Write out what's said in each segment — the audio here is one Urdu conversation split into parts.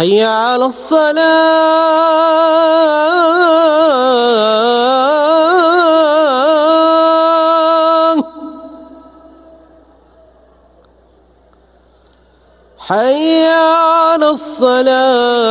حي على الصلاة. حي على الصلاة.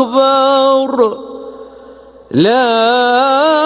أكبر. لا